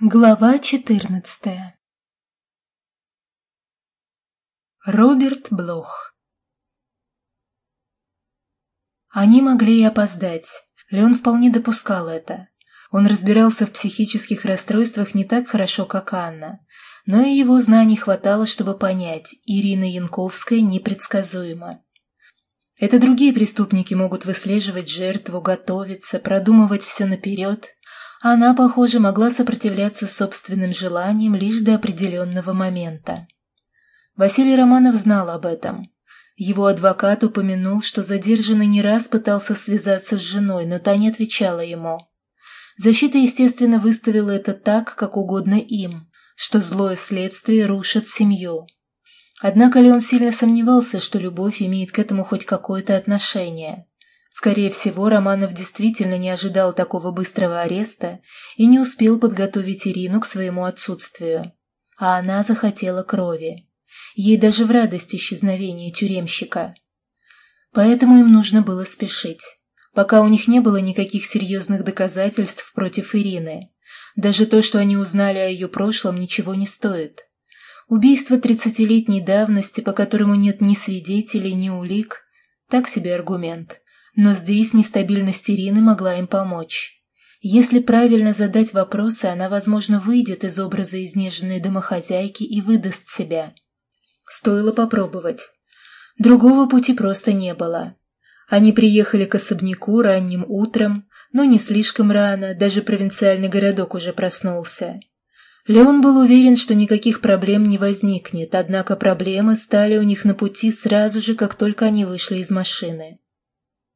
Глава четырнадцатая Роберт Блох Они могли и опоздать. Леон вполне допускал это. Он разбирался в психических расстройствах не так хорошо, как Анна, но и его знаний хватало, чтобы понять, Ирина Янковская непредсказуема. Это другие преступники могут выслеживать жертву, готовиться, продумывать все наперед, она, похоже, могла сопротивляться собственным желаниям лишь до определенного момента. Василий Романов знал об этом. Его адвокат упомянул, что задержанный не раз пытался связаться с женой, но та не отвечала ему. Защита, естественно, выставила это так, как угодно им, что злое следствие рушит семью. Однако Леон сильно сомневался, что любовь имеет к этому хоть какое-то отношение. Скорее всего, Романов действительно не ожидал такого быстрого ареста и не успел подготовить Ирину к своему отсутствию. А она захотела крови. Ей даже в радость исчезновения тюремщика. Поэтому им нужно было спешить. Пока у них не было никаких серьезных доказательств против Ирины. Даже то, что они узнали о ее прошлом, ничего не стоит. Убийство тридцатилетней давности, по которому нет ни свидетелей, ни улик – так себе аргумент – но здесь нестабильность Ирины могла им помочь. Если правильно задать вопросы, она, возможно, выйдет из образа изнеженной домохозяйки и выдаст себя. Стоило попробовать. Другого пути просто не было. Они приехали к особняку ранним утром, но не слишком рано, даже провинциальный городок уже проснулся. Леон был уверен, что никаких проблем не возникнет, однако проблемы стали у них на пути сразу же, как только они вышли из машины.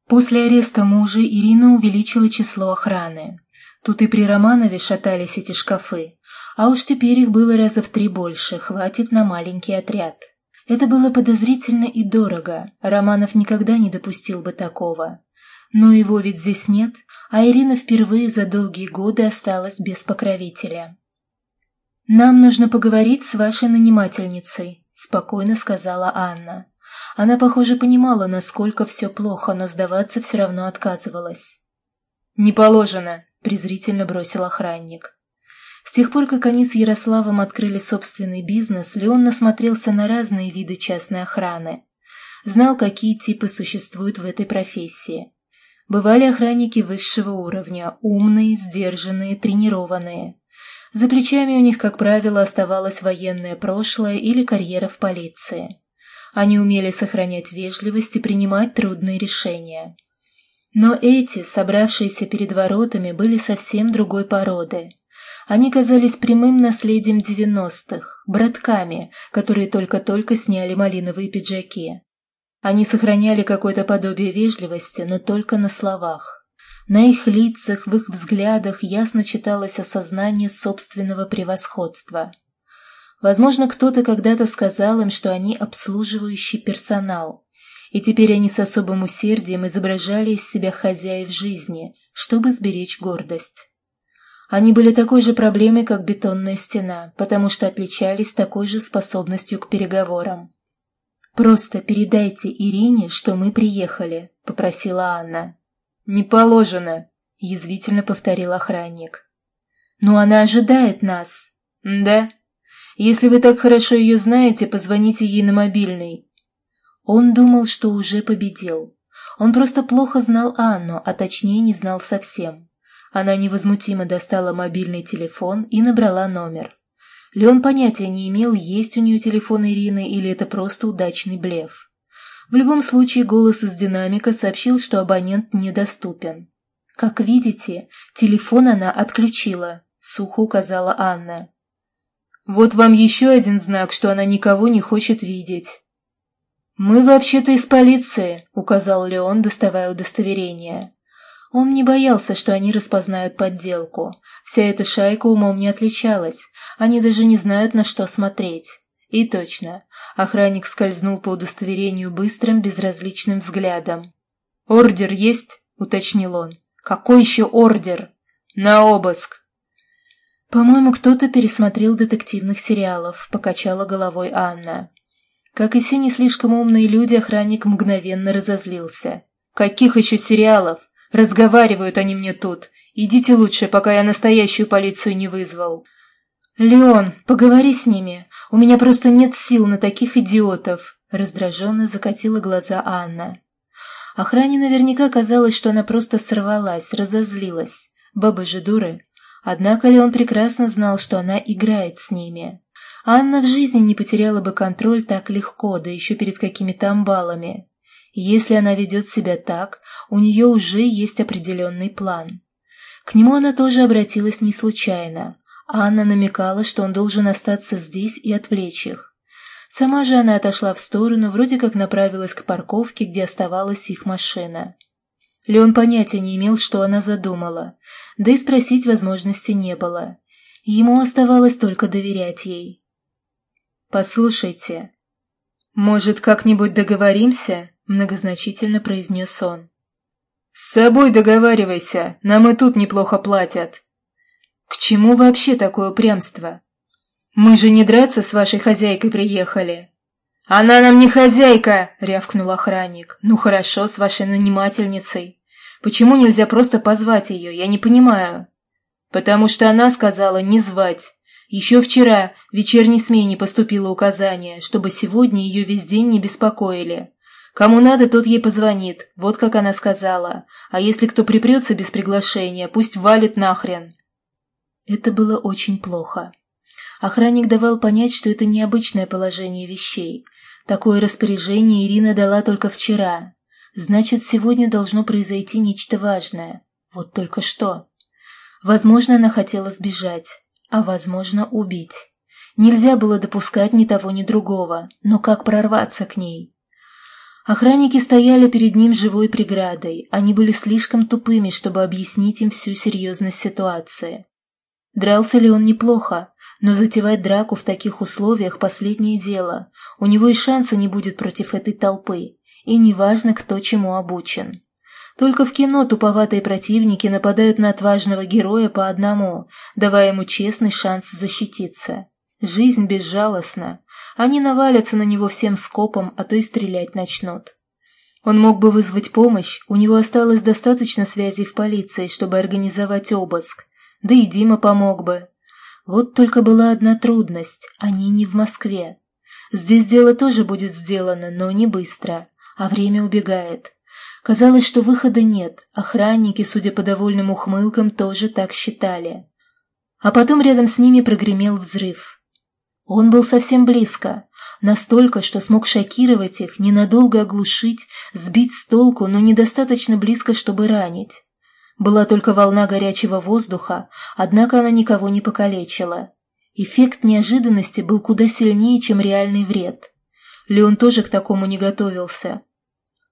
После ареста мужа Ирина увеличила число охраны. Тут и при Романове шатались эти шкафы, а уж теперь их было раза в три больше, хватит на маленький отряд. Это было подозрительно и дорого, Романов никогда не допустил бы такого. Но его ведь здесь нет, а Ирина впервые за долгие годы осталась без покровителя. «Нам нужно поговорить с вашей нанимательницей», – спокойно сказала Анна. Она, похоже, понимала, насколько все плохо, но сдаваться все равно отказывалась. «Не положено», – презрительно бросил охранник. С тех пор, как они с Ярославом открыли собственный бизнес, Леон насмотрелся на разные виды частной охраны. Знал, какие типы существуют в этой профессии. Бывали охранники высшего уровня, умные, сдержанные, тренированные. За плечами у них, как правило, оставалось военное прошлое или карьера в полиции. Они умели сохранять вежливость и принимать трудные решения. Но эти, собравшиеся перед воротами, были совсем другой породы. Они казались прямым наследием девяностых, братками, которые только-только сняли малиновые пиджаки. Они сохраняли какое-то подобие вежливости, но только на словах. На их лицах, в их взглядах ясно читалось осознание собственного превосходства – Возможно, кто-то когда-то сказал им, что они обслуживающий персонал, и теперь они с особым усердием изображали из себя хозяев жизни, чтобы сберечь гордость. Они были такой же проблемой, как бетонная стена, потому что отличались такой же способностью к переговорам. «Просто передайте Ирине, что мы приехали», — попросила Анна. «Не положено», — язвительно повторил охранник. «Но она ожидает нас». «Да?» Если вы так хорошо ее знаете, позвоните ей на мобильный». Он думал, что уже победил. Он просто плохо знал Анну, а точнее не знал совсем. Она невозмутимо достала мобильный телефон и набрала номер. Леон понятия не имел, есть у нее телефон Ирины или это просто удачный блеф. В любом случае голос из динамика сообщил, что абонент недоступен. «Как видите, телефон она отключила», — сухо указала Анна. Вот вам еще один знак, что она никого не хочет видеть. «Мы вообще-то из полиции», — указал Леон, доставая удостоверение. Он не боялся, что они распознают подделку. Вся эта шайка умом не отличалась. Они даже не знают, на что смотреть. И точно. Охранник скользнул по удостоверению быстрым, безразличным взглядом. «Ордер есть?» — уточнил он. «Какой еще ордер?» «На обыск», «По-моему, кто-то пересмотрел детективных сериалов», — покачала головой Анна. Как и все не слишком умные люди, охранник мгновенно разозлился. «Каких еще сериалов? Разговаривают они мне тут. Идите лучше, пока я настоящую полицию не вызвал». «Леон, поговори с ними. У меня просто нет сил на таких идиотов», — раздраженно закатила глаза Анна. Охране наверняка казалось, что она просто сорвалась, разозлилась. Бабы же дуры. Однако Леон прекрасно знал, что она играет с ними. Анна в жизни не потеряла бы контроль так легко, да еще перед какими-то амбалами. Если она ведет себя так, у нее уже есть определенный план. К нему она тоже обратилась не случайно. Анна намекала, что он должен остаться здесь и отвлечь их. Сама же она отошла в сторону, вроде как направилась к парковке, где оставалась их машина. Леон понятия не имел, что она задумала, да и спросить возможности не было. Ему оставалось только доверять ей. «Послушайте, может, как-нибудь договоримся?» – многозначительно произнес он. «С собой договаривайся, нам и тут неплохо платят». «К чему вообще такое упрямство? Мы же не драться с вашей хозяйкой приехали». «Она нам не хозяйка!» – рявкнул охранник. «Ну хорошо, с вашей нанимательницей. Почему нельзя просто позвать ее, я не понимаю». «Потому что она сказала не звать. Еще вчера в вечерней смене поступило указание, чтобы сегодня ее весь день не беспокоили. Кому надо, тот ей позвонит, вот как она сказала. А если кто припрется без приглашения, пусть валит нахрен. Это было очень плохо. Охранник давал понять, что это необычное положение вещей. Такое распоряжение Ирина дала только вчера. Значит, сегодня должно произойти нечто важное. Вот только что. Возможно, она хотела сбежать а, возможно, убить. Нельзя было допускать ни того, ни другого, но как прорваться к ней? Охранники стояли перед ним живой преградой, они были слишком тупыми, чтобы объяснить им всю серьезность ситуации. Дрался ли он неплохо, но затевать драку в таких условиях – последнее дело. У него и шанса не будет против этой толпы, и неважно, кто чему обучен. Только в кино туповатые противники нападают на отважного героя по одному, давая ему честный шанс защититься. Жизнь безжалостна. Они навалятся на него всем скопом, а то и стрелять начнут. Он мог бы вызвать помощь, у него осталось достаточно связей в полиции, чтобы организовать обыск. Да и Дима помог бы. Вот только была одна трудность – они не в Москве. Здесь дело тоже будет сделано, но не быстро, а время убегает. Казалось, что выхода нет, охранники, судя по довольным ухмылкам, тоже так считали. А потом рядом с ними прогремел взрыв. Он был совсем близко, настолько, что смог шокировать их, ненадолго оглушить, сбить с толку, но недостаточно близко, чтобы ранить. Была только волна горячего воздуха, однако она никого не покалечила. Эффект неожиданности был куда сильнее, чем реальный вред. Леон тоже к такому не готовился.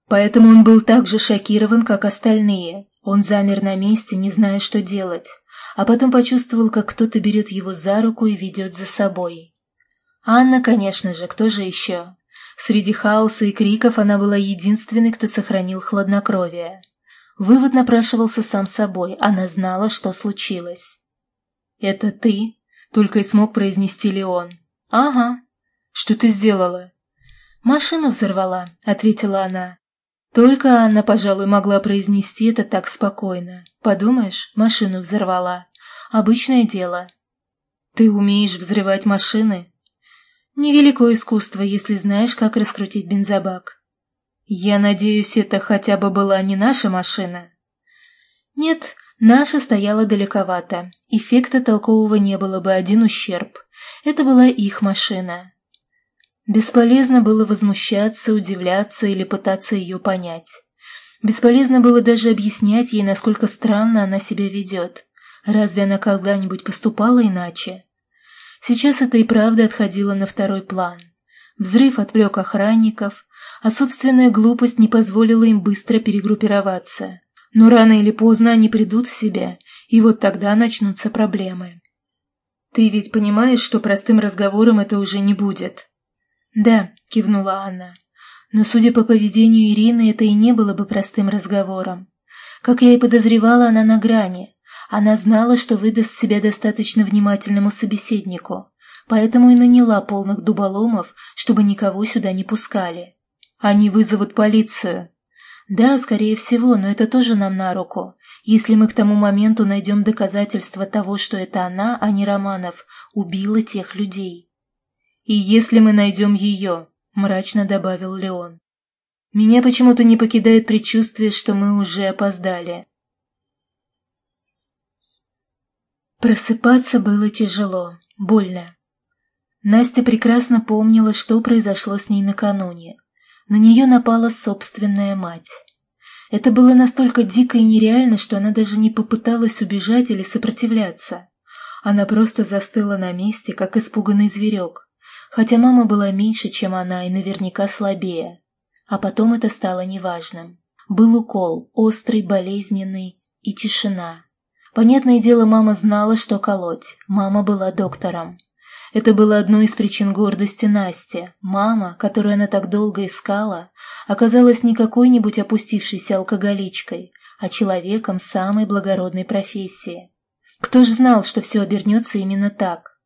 Поэтому он был так же шокирован, как остальные. Он замер на месте, не зная, что делать, а потом почувствовал, как кто-то берет его за руку и ведет за собой. Анна, конечно же, кто же еще? Среди хаоса и криков она была единственной, кто сохранил хладнокровие. Вывод напрашивался сам собой, она знала, что случилось. «Это ты?» — только и смог произнести Леон. «Ага. Что ты сделала?» «Машину взорвала», — ответила она. Только Анна, пожалуй, могла произнести это так спокойно. Подумаешь, машину взорвала. Обычное дело. Ты умеешь взрывать машины? Невеликое искусство, если знаешь, как раскрутить бензобак. Я надеюсь, это хотя бы была не наша машина? Нет, наша стояла далековато. Эффекта толкового не было бы один ущерб. Это была их машина. Бесполезно было возмущаться, удивляться или пытаться ее понять. Бесполезно было даже объяснять ей, насколько странно она себя ведет. Разве она когда-нибудь поступала иначе? Сейчас это и правда отходило на второй план. Взрыв отвлек охранников, а собственная глупость не позволила им быстро перегруппироваться. Но рано или поздно они придут в себя, и вот тогда начнутся проблемы. «Ты ведь понимаешь, что простым разговором это уже не будет?» «Да», — кивнула Анна. Но, судя по поведению Ирины, это и не было бы простым разговором. Как я и подозревала, она на грани. Она знала, что выдаст себя достаточно внимательному собеседнику, поэтому и наняла полных дуболомов, чтобы никого сюда не пускали. Они вызовут полицию. Да, скорее всего, но это тоже нам на руку. если мы к тому моменту найдем доказательства того, что это она, а не Романов, убила тех людей. И если мы найдем ее, мрачно добавил Леон. Меня почему-то не покидает предчувствие, что мы уже опоздали. Просыпаться было тяжело, больно. Настя прекрасно помнила, что произошло с ней накануне. На нее напала собственная мать. Это было настолько дико и нереально, что она даже не попыталась убежать или сопротивляться. Она просто застыла на месте, как испуганный зверек, хотя мама была меньше, чем она, и наверняка слабее. А потом это стало неважным. Был укол, острый, болезненный, и тишина. Понятное дело, мама знала, что колоть. Мама была доктором. Это было одной из причин гордости Насти. Мама, которую она так долго искала, оказалась не какой-нибудь опустившейся алкоголичкой, а человеком самой благородной профессии. Кто ж знал, что все обернется именно так?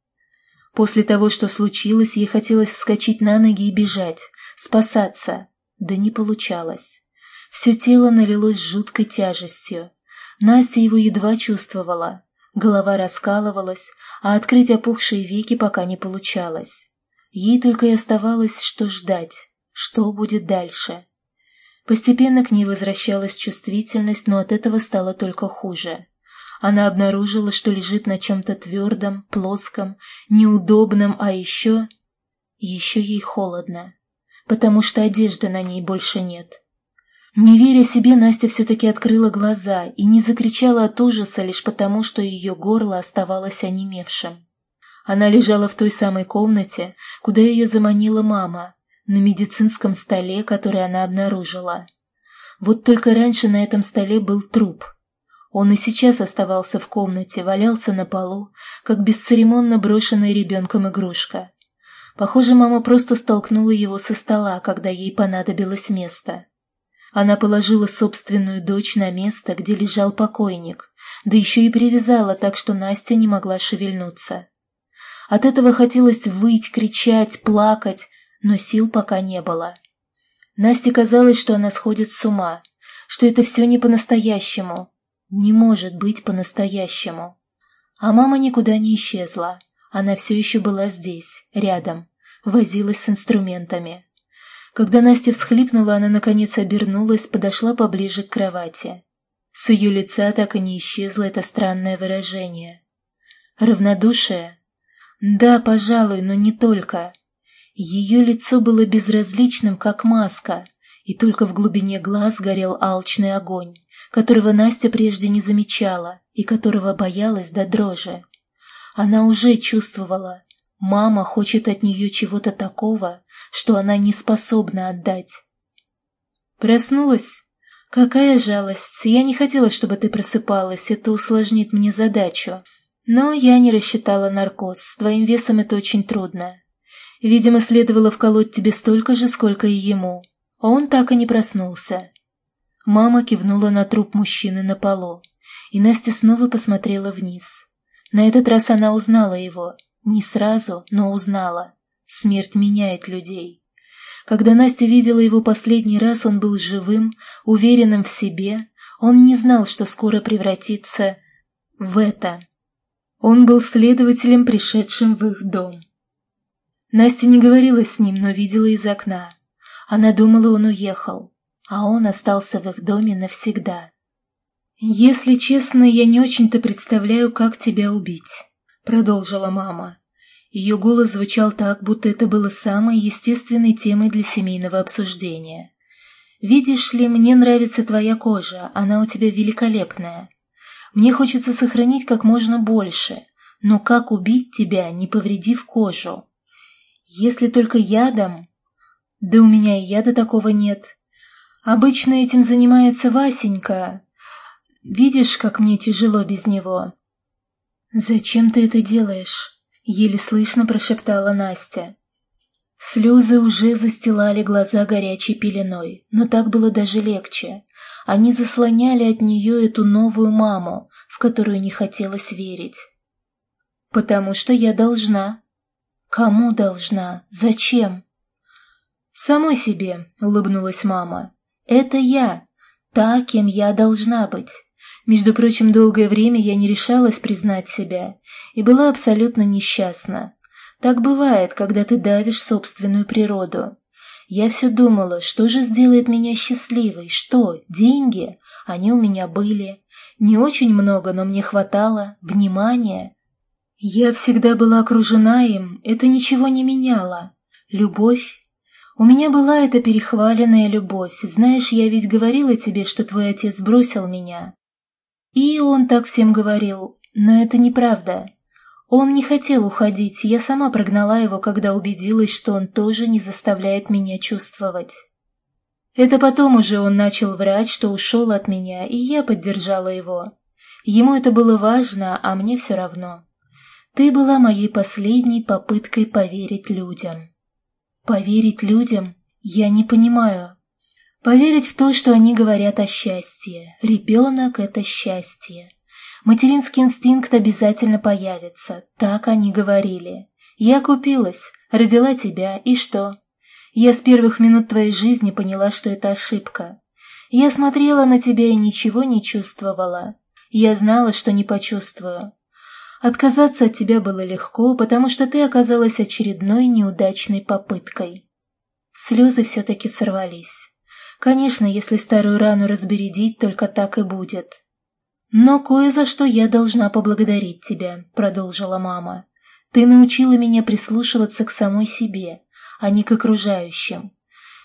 После того, что случилось, ей хотелось вскочить на ноги и бежать, спасаться, да не получалось. Все тело налилось жуткой тяжестью. Настя его едва чувствовала. Голова раскалывалась, а открыть опухшие веки пока не получалось. Ей только и оставалось, что ждать, что будет дальше. Постепенно к ней возвращалась чувствительность, но от этого стало только хуже. Она обнаружила, что лежит на чем-то твердом, плоском, неудобном, а еще... Еще ей холодно, потому что одежды на ней больше нет. Не веря себе, Настя все-таки открыла глаза и не закричала от ужаса лишь потому, что ее горло оставалось онемевшим. Она лежала в той самой комнате, куда ее заманила мама, на медицинском столе, который она обнаружила. Вот только раньше на этом столе был труп. Он и сейчас оставался в комнате, валялся на полу, как бесцеремонно брошенная ребенком игрушка. Похоже, мама просто столкнула его со стола, когда ей понадобилось место. Она положила собственную дочь на место, где лежал покойник, да еще и привязала так, что Настя не могла шевельнуться. От этого хотелось выть, кричать, плакать, но сил пока не было. Насте казалось, что она сходит с ума, что это все не по-настоящему. Не может быть по-настоящему. А мама никуда не исчезла. Она все еще была здесь, рядом, возилась с инструментами. Когда Настя всхлипнула, она наконец обернулась, подошла поближе к кровати. С ее лица так и не исчезло это странное выражение. Равнодушие? Да, пожалуй, но не только. Ее лицо было безразличным, как маска, и только в глубине глаз горел алчный огонь, которого Настя прежде не замечала и которого боялась до дрожи. Она уже чувствовала, мама хочет от нее чего-то такого, что она не способна отдать. Проснулась? Какая жалость. Я не хотела, чтобы ты просыпалась, это усложнит мне задачу. Но я не рассчитала наркоз, с твоим весом это очень трудно. Видимо, следовало вколоть тебе столько же, сколько и ему. Он так и не проснулся. Мама кивнула на труп мужчины на полу, и Настя снова посмотрела вниз. На этот раз она узнала его. Не сразу, но узнала. Смерть меняет людей. Когда Настя видела его последний раз, он был живым, уверенным в себе. Он не знал, что скоро превратится в это. Он был следователем, пришедшим в их дом. Настя не говорила с ним, но видела из окна. Она думала, он уехал, а он остался в их доме навсегда. «Если честно, я не очень-то представляю, как тебя убить», — продолжила мама. Ее голос звучал так, будто это было самой естественной темой для семейного обсуждения. «Видишь ли, мне нравится твоя кожа, она у тебя великолепная. Мне хочется сохранить как можно больше, но как убить тебя, не повредив кожу? Если только ядом...» «Да у меня и яда такого нет. Обычно этим занимается Васенька. Видишь, как мне тяжело без него?» «Зачем ты это делаешь?» — еле слышно прошептала Настя. Слезы уже застилали глаза горячей пеленой, но так было даже легче. Они заслоняли от нее эту новую маму, в которую не хотелось верить. «Потому что я должна». «Кому должна? Зачем?» «Самой себе», — улыбнулась мама. «Это я, та, кем я должна быть. Между прочим, долгое время я не решалась признать себя и была абсолютно несчастна. Так бывает, когда ты давишь собственную природу. Я все думала, что же сделает меня счастливой, что, деньги? Они у меня были. Не очень много, но мне хватало. Внимания. Я всегда была окружена им, это ничего не меняло. Любовь? У меня была эта перехваленная любовь. Знаешь, я ведь говорила тебе, что твой отец бросил меня. И он так всем говорил, но это неправда. Он не хотел уходить, я сама прогнала его, когда убедилась, что он тоже не заставляет меня чувствовать. Это потом уже он начал врать, что ушел от меня, и я поддержала его. Ему это было важно, а мне все равно. Ты была моей последней попыткой поверить людям. Поверить людям? Я не понимаю. Поверить в то, что они говорят о счастье. Ребенок – это счастье. Материнский инстинкт обязательно появится. Так они говорили. Я купилась, родила тебя, и что? Я с первых минут твоей жизни поняла, что это ошибка. Я смотрела на тебя и ничего не чувствовала. Я знала, что не почувствую. Отказаться от тебя было легко, потому что ты оказалась очередной неудачной попыткой. Слезы все-таки сорвались. Конечно, если старую рану разбередить, только так и будет. «Но кое за что я должна поблагодарить тебя», — продолжила мама. «Ты научила меня прислушиваться к самой себе, а не к окружающим.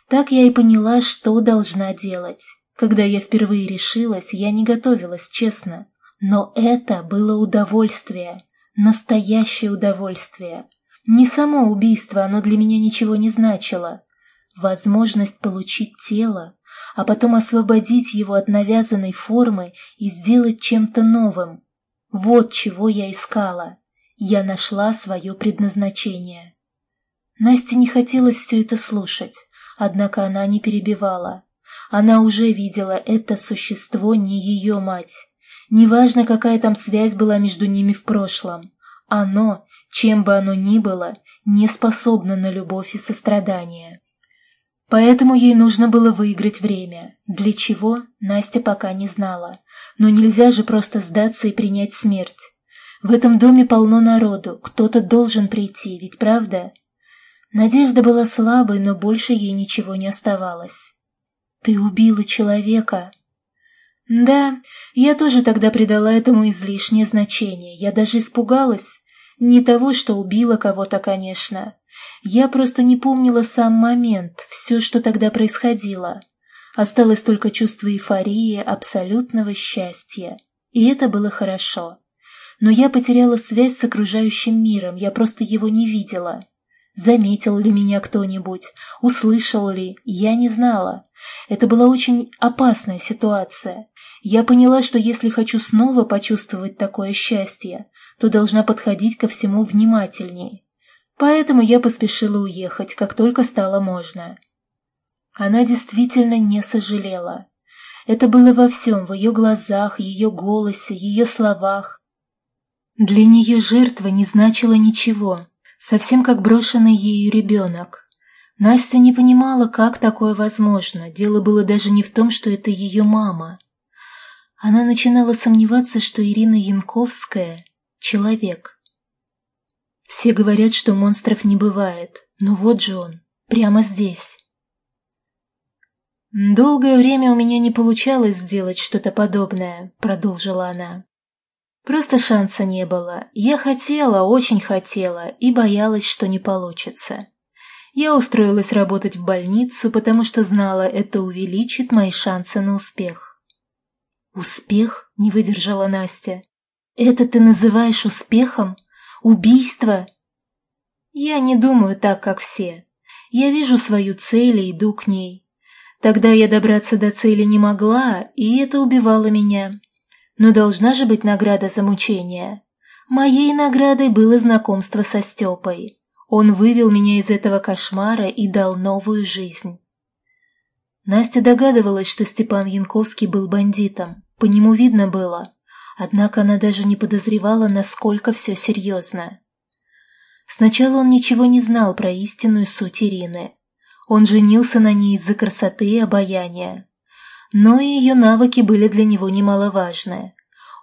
Так я и поняла, что должна делать. Когда я впервые решилась, я не готовилась, честно. Но это было удовольствие, настоящее удовольствие. Не само убийство, оно для меня ничего не значило. Возможность получить тело, а потом освободить его от навязанной формы и сделать чем-то новым. Вот чего я искала. Я нашла свое предназначение. Насте не хотелось все это слушать, однако она не перебивала. Она уже видела это существо не ее мать. Неважно, какая там связь была между ними в прошлом. Оно, чем бы оно ни было, не способно на любовь и сострадание. Поэтому ей нужно было выиграть время. Для чего, Настя пока не знала. Но нельзя же просто сдаться и принять смерть. В этом доме полно народу, кто-то должен прийти, ведь правда? Надежда была слабой, но больше ей ничего не оставалось. «Ты убила человека», да, я тоже тогда придала этому излишнее значение. Я даже испугалась. Не того, что убила кого-то, конечно. Я просто не помнила сам момент, все, что тогда происходило. Осталось только чувство эйфории, абсолютного счастья. И это было хорошо. Но я потеряла связь с окружающим миром, я просто его не видела. Заметил ли меня кто-нибудь, услышал ли, я не знала. Это была очень опасная ситуация. Я поняла, что если хочу снова почувствовать такое счастье, то должна подходить ко всему внимательней. Поэтому я поспешила уехать, как только стало можно. Она действительно не сожалела. Это было во всем, в ее глазах, ее голосе, ее словах. Для нее жертва не значила ничего, совсем как брошенный ею ребенок. Настя не понимала, как такое возможно. Дело было даже не в том, что это ее мама. Она начинала сомневаться, что Ирина Янковская — человек. Все говорят, что монстров не бывает. Но вот же он, прямо здесь. «Долгое время у меня не получалось сделать что-то подобное», — продолжила она. «Просто шанса не было. Я хотела, очень хотела, и боялась, что не получится. Я устроилась работать в больницу, потому что знала, это увеличит мои шансы на успех». «Успех?» — не выдержала Настя. «Это ты называешь успехом? Убийство?» «Я не думаю так, как все. Я вижу свою цель и иду к ней. Тогда я добраться до цели не могла, и это убивало меня. Но должна же быть награда за мучение. Моей наградой было знакомство со Степой. Он вывел меня из этого кошмара и дал новую жизнь. Настя догадывалась, что Степан Янковский был бандитом. По нему видно было. Однако она даже не подозревала, насколько все серьезно. Сначала он ничего не знал про истинную суть Ирины. Он женился на ней из-за красоты и обаяния. но и ее навыки были для него немаловажны.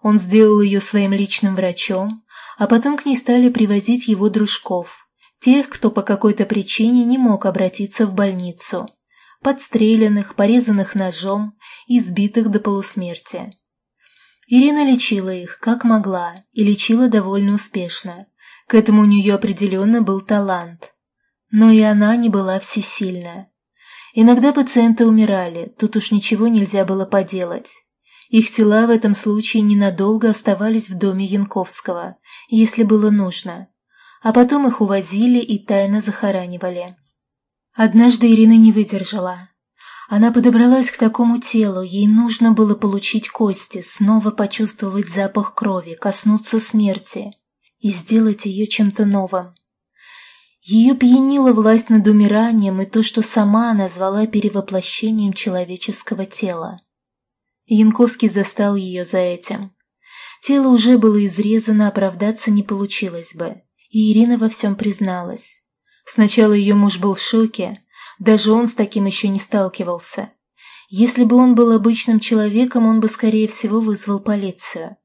Он сделал ее своим личным врачом, а потом к ней стали привозить его дружков, тех, кто по какой-то причине не мог обратиться в больницу, подстреленных, порезанных ножом, избитых до полусмерти. Ирина лечила их, как могла, и лечила довольно успешно. К этому у нее определенно был талант. Но и она не была всесильна. Иногда пациенты умирали, тут уж ничего нельзя было поделать. Их тела в этом случае ненадолго оставались в доме Янковского, если было нужно. А потом их увозили и тайно захоранивали. Однажды Ирина не выдержала. Она подобралась к такому телу, ей нужно было получить кости, снова почувствовать запах крови, коснуться смерти и сделать ее чем-то новым. Ее пьянила власть над умиранием и то, что сама назвала перевоплощением человеческого тела. Янковский застал ее за этим. Тело уже было изрезано, оправдаться не получилось бы, и Ирина во всем призналась. Сначала ее муж был в шоке, даже он с таким еще не сталкивался. Если бы он был обычным человеком, он бы, скорее всего, вызвал полицию.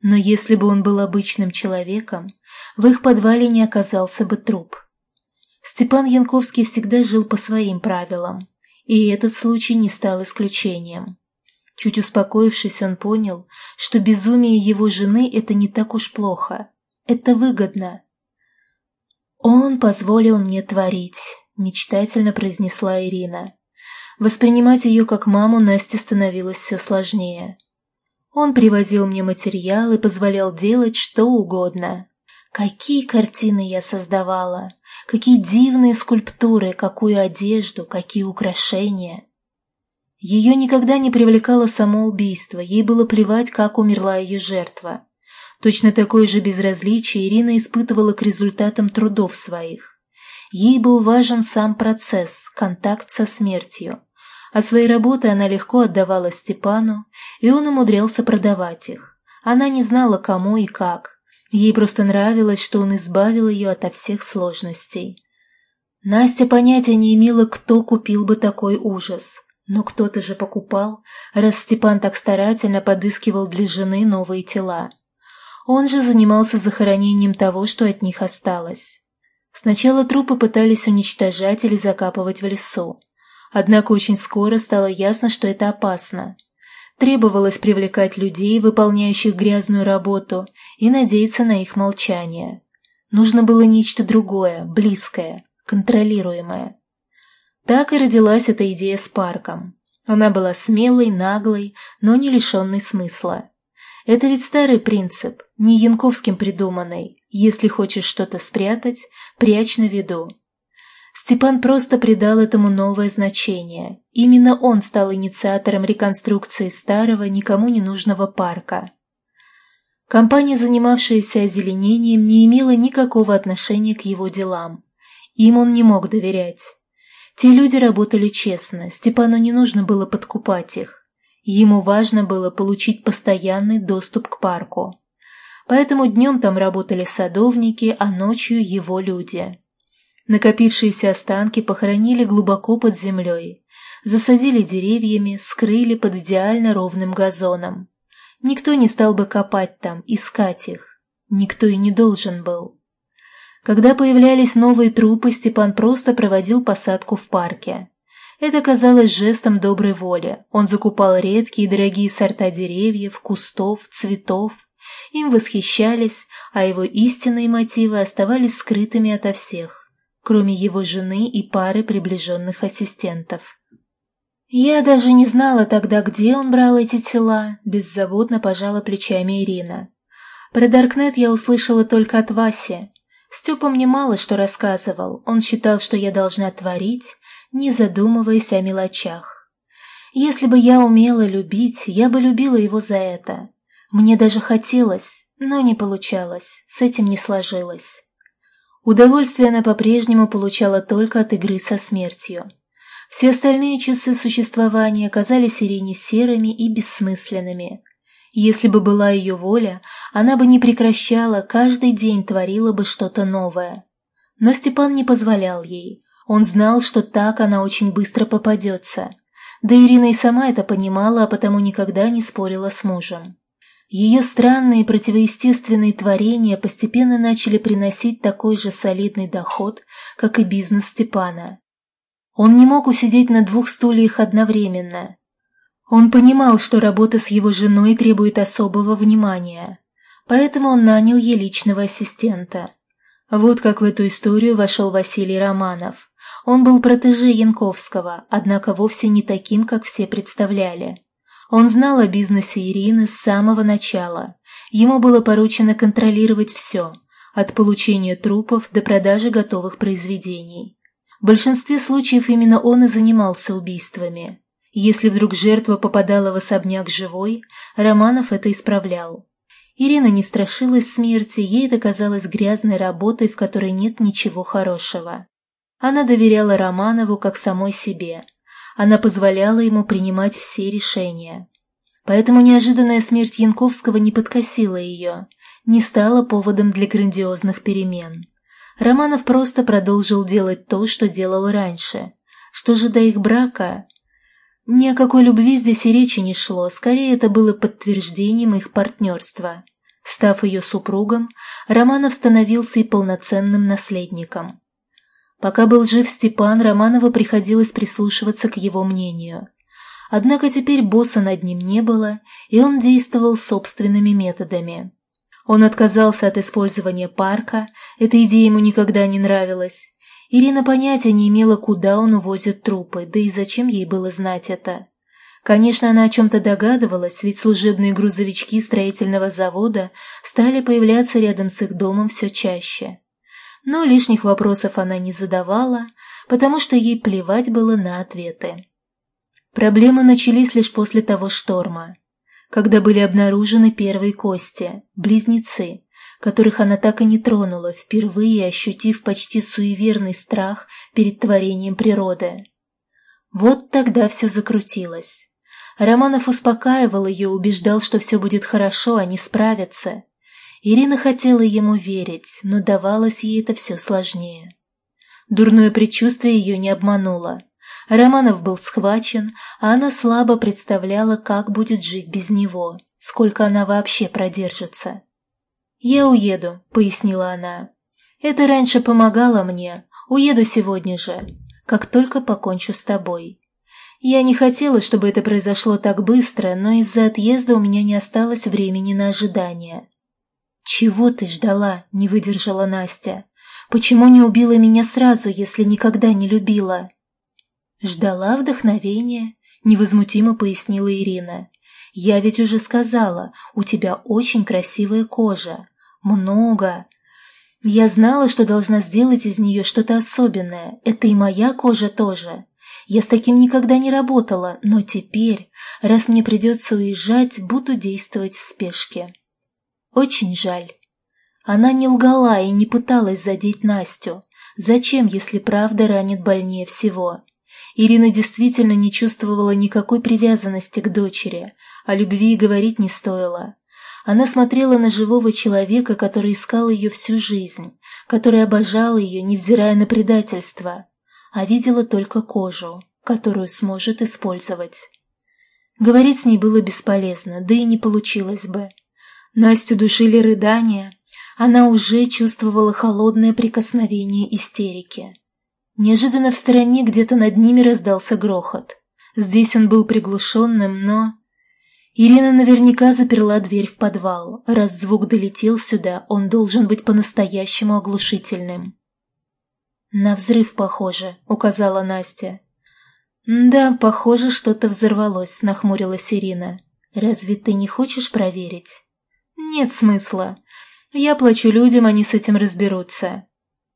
Но если бы он был обычным человеком, в их подвале не оказался бы труп. Степан Янковский всегда жил по своим правилам, и этот случай не стал исключением. Чуть успокоившись, он понял, что безумие его жены – это не так уж плохо. Это выгодно. «Он позволил мне творить», – мечтательно произнесла Ирина. Воспринимать ее как маму Насте становилось все сложнее. Он привозил мне материал и позволял делать что угодно. Какие картины я создавала, какие дивные скульптуры, какую одежду, какие украшения. Ее никогда не привлекало самоубийство, ей было плевать, как умерла ее жертва. Точно такое же безразличие Ирина испытывала к результатам трудов своих. Ей был важен сам процесс, контакт со смертью. А свои работы она легко отдавала Степану, и он умудрялся продавать их. Она не знала, кому и как, Ей просто нравилось, что он избавил ее ото всех сложностей. Настя понятия не имела, кто купил бы такой ужас. Но кто-то же покупал, раз Степан так старательно подыскивал для жены новые тела. Он же занимался захоронением того, что от них осталось. Сначала трупы пытались уничтожать или закапывать в лесу. Однако очень скоро стало ясно, что это опасно. Требовалось привлекать людей, выполняющих грязную работу, и надеяться на их молчание. Нужно было нечто другое, близкое, контролируемое. Так и родилась эта идея с парком. Она была смелой, наглой, но не лишенной смысла. Это ведь старый принцип, не Янковским придуманный. Если хочешь что-то спрятать, прячь на виду. Степан просто придал этому новое значение. Именно он стал инициатором реконструкции старого, никому не нужного парка. Компания, занимавшаяся озеленением, не имела никакого отношения к его делам. Им он не мог доверять. Те люди работали честно, Степану не нужно было подкупать их. Ему важно было получить постоянный доступ к парку. Поэтому днем там работали садовники, а ночью его люди. Накопившиеся останки похоронили глубоко под землей, засадили деревьями, скрыли под идеально ровным газоном. Никто не стал бы копать там, искать их. Никто и не должен был. Когда появлялись новые трупы, Степан просто проводил посадку в парке. Это казалось жестом доброй воли. Он закупал редкие и дорогие сорта деревьев, кустов, цветов. Им восхищались, а его истинные мотивы оставались скрытыми ото всех кроме его жены и пары приближенных ассистентов. «Я даже не знала тогда, где он брал эти тела», – беззаботно пожала плечами Ирина. «Про Даркнет я услышала только от Васи. Степа мне мало что рассказывал, он считал, что я должна творить, не задумываясь о мелочах. Если бы я умела любить, я бы любила его за это. Мне даже хотелось, но не получалось, с этим не сложилось. Удовольствие она по-прежнему получала только от игры со смертью. Все остальные часы существования казались Ирине серыми и бессмысленными. Если бы была ее воля, она бы не прекращала, каждый день творила бы что-то новое. Но Степан не позволял ей. Он знал, что так она очень быстро попадется. Да Ирина и сама это понимала, а потому никогда не спорила с мужем. Ее странные противоестественные творения постепенно начали приносить такой же солидный доход, как и бизнес Степана. Он не мог усидеть на двух стульях одновременно. Он понимал, что работа с его женой требует особого внимания, поэтому он нанял ей личного ассистента. Вот как в эту историю вошел Василий Романов. Он был протеже Янковского, однако вовсе не таким, как все представляли. Он знал о бизнесе Ирины с самого начала. Ему было поручено контролировать все, от получения трупов до продажи готовых произведений. В большинстве случаев именно он и занимался убийствами. Если вдруг жертва попадала в особняк живой, Романов это исправлял. Ирина не страшилась смерти, ей это казалось грязной работой, в которой нет ничего хорошего. Она доверяла Романову как самой себе. Она позволяла ему принимать все решения. Поэтому неожиданная смерть Янковского не подкосила ее, не стала поводом для грандиозных перемен. Романов просто продолжил делать то, что делал раньше. Что же до их брака? Ни о какой любви здесь и речи не шло, скорее это было подтверждением их партнерства. Став ее супругом, Романов становился и полноценным наследником. Пока был жив Степан, Романову приходилось прислушиваться к его мнению. Однако теперь босса над ним не было, и он действовал собственными методами. Он отказался от использования парка, эта идея ему никогда не нравилась, Ирина понятия не имела, куда он увозит трупы, да и зачем ей было знать это. Конечно, она о чем-то догадывалась, ведь служебные грузовички строительного завода стали появляться рядом с их домом все чаще. Но лишних вопросов она не задавала, потому что ей плевать было на ответы. Проблемы начались лишь после того шторма, когда были обнаружены первые кости, близнецы, которых она так и не тронула, впервые ощутив почти суеверный страх перед творением природы. Вот тогда все закрутилось. Романов успокаивал ее, убеждал, что все будет хорошо, они справятся. Ирина хотела ему верить, но давалось ей это все сложнее. Дурное предчувствие ее не обмануло. Романов был схвачен, а она слабо представляла, как будет жить без него, сколько она вообще продержится. «Я уеду», — пояснила она. «Это раньше помогало мне. Уеду сегодня же, как только покончу с тобой. Я не хотела, чтобы это произошло так быстро, но из-за отъезда у меня не осталось времени на ожидание». «Чего ты ждала?» — не выдержала Настя. «Почему не убила меня сразу, если никогда не любила?» «Ждала вдохновения», — невозмутимо пояснила Ирина. «Я ведь уже сказала, у тебя очень красивая кожа. Много. Я знала, что должна сделать из нее что-то особенное. Это и моя кожа тоже. Я с таким никогда не работала, но теперь, раз мне придется уезжать, буду действовать в спешке. Очень жаль. Она не лгала и не пыталась задеть Настю. Зачем, если правда ранит больнее всего? Ирина действительно не чувствовала никакой привязанности к дочери, о любви и говорить не стоило. Она смотрела на живого человека, который искал ее всю жизнь, который обожал ее, невзирая на предательство, а видела только кожу, которую сможет использовать. Говорить с ней было бесполезно, да и не получилось бы. Настю душили рыдания, она уже чувствовала холодное прикосновение истерики. Неожиданно в стороне где-то над ними раздался грохот. Здесь он был приглушенным, но Ирина наверняка заперла дверь в подвал. Раз звук долетел сюда, он должен быть по-настоящему оглушительным. «На взрыв похоже», — указала Настя. «Да, похоже, что-то взорвалось», — нахмурилась Ирина. «Разве ты не хочешь проверить?» «Нет смысла. Я плачу людям, они с этим разберутся».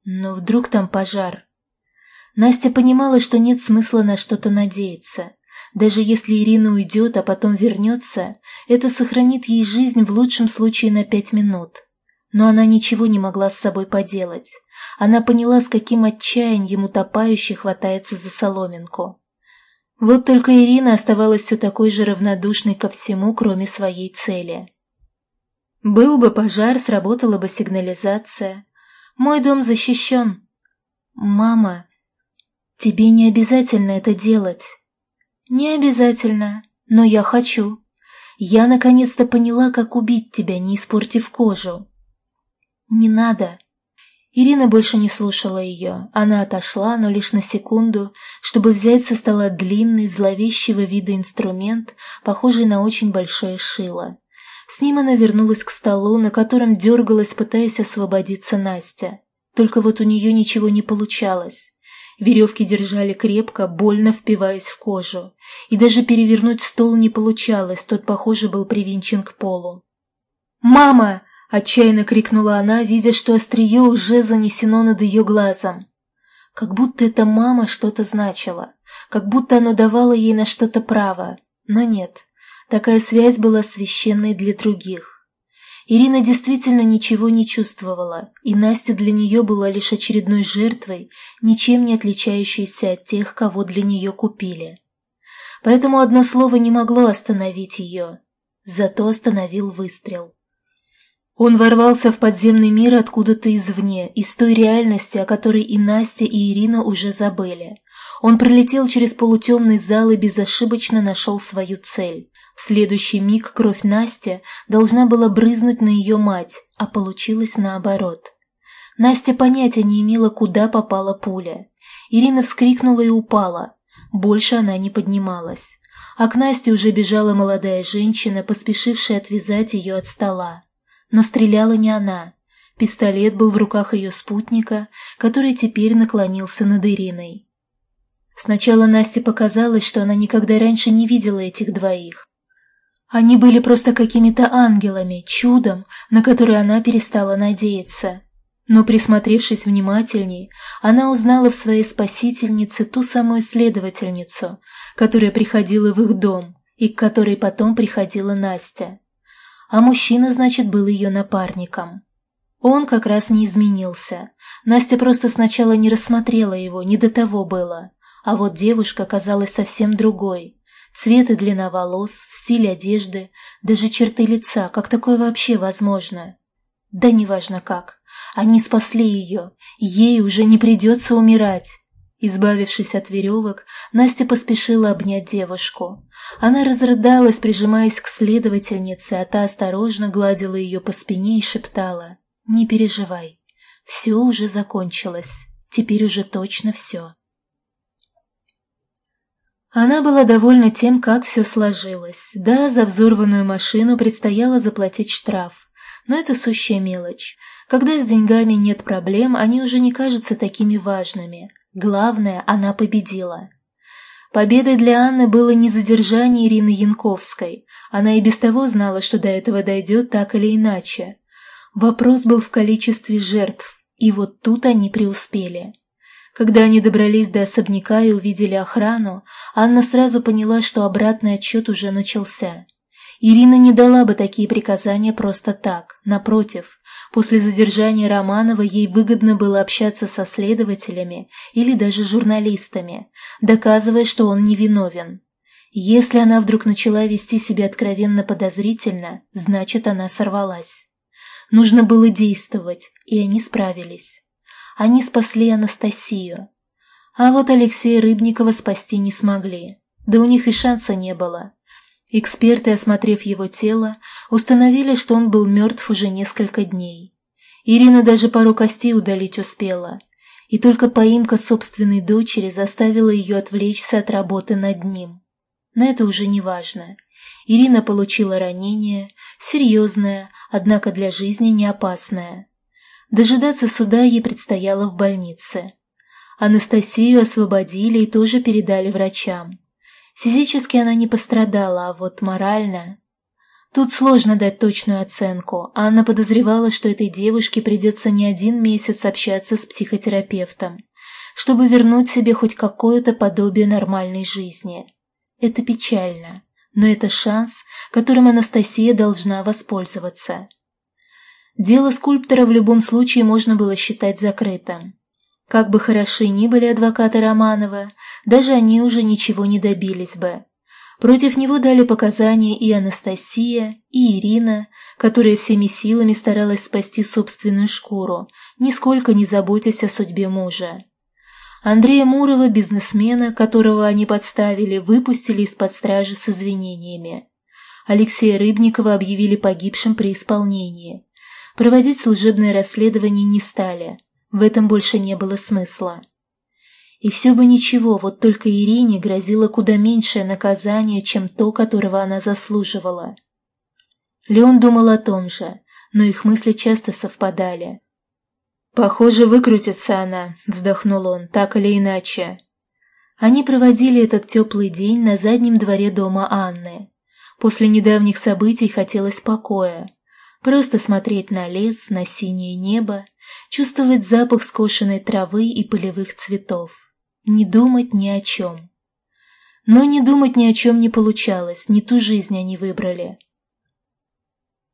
«Но вдруг там пожар?» Настя понимала, что нет смысла на что-то надеяться. Даже если Ирина уйдет, а потом вернется, это сохранит ей жизнь в лучшем случае на пять минут. Но она ничего не могла с собой поделать. Она поняла, с каким отчаянием утопающий хватается за соломинку. Вот только Ирина оставалась все такой же равнодушной ко всему, кроме своей цели. Был бы пожар, сработала бы сигнализация. Мой дом защищен. Мама, тебе не обязательно это делать. «Не обязательно, но я хочу. Я наконец-то поняла, как убить тебя, не испортив кожу». «Не надо». Ирина больше не слушала ее. Она отошла, но лишь на секунду, чтобы взять со стола длинный, зловещего вида инструмент, похожий на очень большое шило. С ним она вернулась к столу, на котором дергалась, пытаясь освободиться Настя. Только вот у нее ничего не получалось. Веревки держали крепко, больно впиваясь в кожу. И даже перевернуть стол не получалось, тот, похоже, был привинчен к полу. «Мама!» – отчаянно крикнула она, видя, что острие уже занесено над ее глазом. Как будто эта мама что-то значила, как будто оно давало ей на что-то право. Но нет, такая связь была священной для других. Ирина действительно ничего не чувствовала, и Настя для нее была лишь очередной жертвой, ничем не отличающейся от тех, кого для нее купили. Поэтому одно слово не могло остановить ее, зато остановил выстрел. Он ворвался в подземный мир откуда-то извне, из той реальности, о которой и Настя, и Ирина уже забыли. Он пролетел через полутемный зал и безошибочно нашел свою цель. Следующий миг кровь Насти должна была брызнуть на ее мать, а получилось наоборот. Настя понятия не имела, куда попала пуля. Ирина вскрикнула и упала. Больше она не поднималась. А к Насте уже бежала молодая женщина, поспешившая отвязать ее от стола. Но стреляла не она. Пистолет был в руках ее спутника, который теперь наклонился над Ириной. Сначала Насте показалось, что она никогда раньше не видела этих двоих. Они были просто какими-то ангелами, чудом, на которое она перестала надеяться. Но присмотревшись внимательней, она узнала в своей спасительнице ту самую следовательницу, которая приходила в их дом и к которой потом приходила Настя. А мужчина, значит, был ее напарником. Он как раз не изменился. Настя просто сначала не рассмотрела его, не до того было. А вот девушка казалась совсем другой – Цвет и длина волос, стиль одежды, даже черты лица, как такое вообще возможно? Да неважно как. Они спасли ее, ей уже не придется умирать. Избавившись от веревок, Настя поспешила обнять девушку. Она разрыдалась, прижимаясь к следовательнице, а та осторожно гладила ее по спине и шептала «Не переживай, все уже закончилось, теперь уже точно все». Она была довольна тем, как все сложилось. Да, за взорванную машину предстояло заплатить штраф. Но это сущая мелочь. Когда с деньгами нет проблем, они уже не кажутся такими важными. Главное, она победила. Победой для Анны было не задержание Ирины Янковской. Она и без того знала, что до этого дойдет так или иначе. Вопрос был в количестве жертв, и вот тут они преуспели. Когда они добрались до особняка и увидели охрану, Анна сразу поняла, что обратный отчет уже начался. Ирина не дала бы такие приказания просто так. Напротив, после задержания Романова ей выгодно было общаться со следователями или даже журналистами, доказывая, что он невиновен. Если она вдруг начала вести себя откровенно подозрительно, значит, она сорвалась. Нужно было действовать, и они справились. Они спасли Анастасию. А вот Алексея Рыбникова спасти не смогли. Да у них и шанса не было. Эксперты, осмотрев его тело, установили, что он был мертв уже несколько дней. Ирина даже пару костей удалить успела. И только поимка собственной дочери заставила ее отвлечься от работы над ним. Но это уже не важно. Ирина получила ранение, серьезное, однако для жизни не опасное. Дожидаться суда ей предстояло в больнице. Анастасию освободили и тоже передали врачам. Физически она не пострадала, а вот морально... Тут сложно дать точную оценку. Анна подозревала, что этой девушке придется не один месяц общаться с психотерапевтом, чтобы вернуть себе хоть какое-то подобие нормальной жизни. Это печально, но это шанс, которым Анастасия должна воспользоваться. Дело скульптора в любом случае можно было считать закрытым. Как бы хороши ни были адвокаты Романова, даже они уже ничего не добились бы. Против него дали показания и Анастасия, и Ирина, которая всеми силами старалась спасти собственную шкуру, нисколько не заботясь о судьбе мужа. Андрея Мурова, бизнесмена, которого они подставили, выпустили из-под стражи с извинениями. Алексея Рыбникова объявили погибшим при исполнении. Проводить служебное расследование не стали. В этом больше не было смысла. И все бы ничего, вот только Ирине грозило куда меньшее наказание, чем то, которого она заслуживала. Леон думал о том же, но их мысли часто совпадали. «Похоже, выкрутится она», — вздохнул он, — «так или иначе». Они проводили этот теплый день на заднем дворе дома Анны. После недавних событий хотелось покоя. Просто смотреть на лес, на синее небо, чувствовать запах скошенной травы и полевых цветов. Не думать ни о чем. Но не думать ни о чем не получалось, не ту жизнь они выбрали.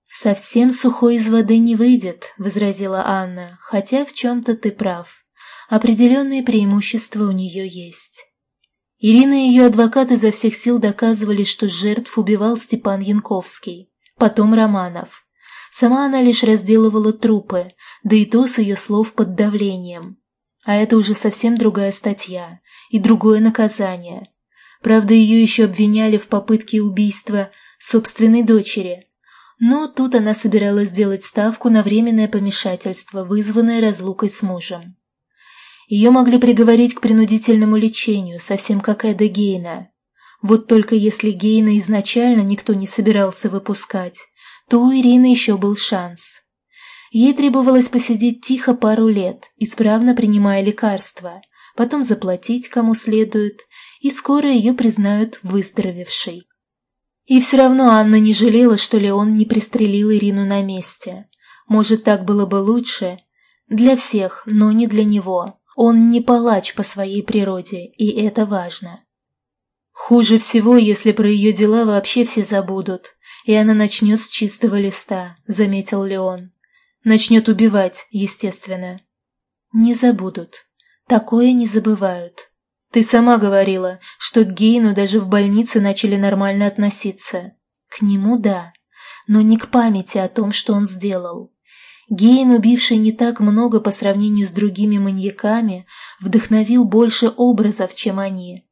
«Совсем сухой из воды не выйдет», — возразила Анна, «хотя в чем-то ты прав. Определенные преимущества у нее есть». Ирина и ее адвокат изо всех сил доказывали, что жертв убивал Степан Янковский, потом Романов. Сама она лишь разделывала трупы, да и то с ее слов под давлением. А это уже совсем другая статья и другое наказание. Правда, ее еще обвиняли в попытке убийства собственной дочери, но тут она собиралась сделать ставку на временное помешательство, вызванное разлукой с мужем. Ее могли приговорить к принудительному лечению, совсем как Эда Гейна. Вот только если Гейна изначально никто не собирался выпускать, то у Ирины еще был шанс. Ей требовалось посидеть тихо пару лет, исправно принимая лекарства, потом заплатить кому следует, и скоро ее признают выздоровевшей. И все равно Анна не жалела, что Леон не пристрелил Ирину на месте. Может, так было бы лучше? Для всех, но не для него. Он не палач по своей природе, и это важно. Хуже всего, если про ее дела вообще все забудут, и она начнет с чистого листа, заметил Леон. Начнет убивать, естественно. Не забудут. Такое не забывают. Ты сама говорила, что к Гейну даже в больнице начали нормально относиться. К нему – да, но не к памяти о том, что он сделал. Гейн, убивший не так много по сравнению с другими маньяками, вдохновил больше образов, чем они.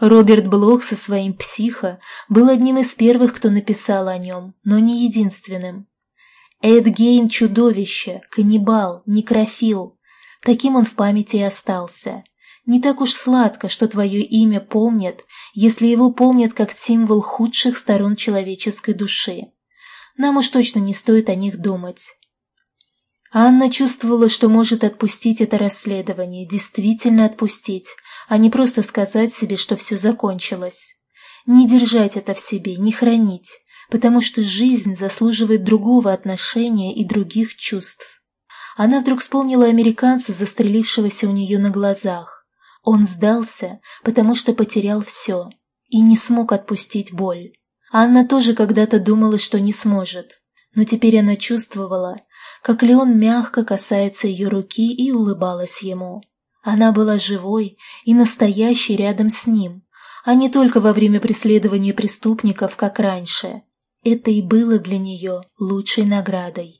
Роберт Блох со своим «Психо» был одним из первых, кто написал о нем, но не единственным. Эд Гейн – чудовище, каннибал, некрофил. Таким он в памяти и остался. Не так уж сладко, что твое имя помнят, если его помнят как символ худших сторон человеческой души. Нам уж точно не стоит о них думать. Анна чувствовала, что может отпустить это расследование, действительно отпустить, а не просто сказать себе, что все закончилось. Не держать это в себе, не хранить, потому что жизнь заслуживает другого отношения и других чувств. Она вдруг вспомнила американца, застрелившегося у нее на глазах. Он сдался, потому что потерял все и не смог отпустить боль. Анна тоже когда-то думала, что не сможет, но теперь она чувствовала, как Леон мягко касается ее руки и улыбалась ему. Она была живой и настоящей рядом с ним, а не только во время преследования преступников, как раньше. Это и было для нее лучшей наградой.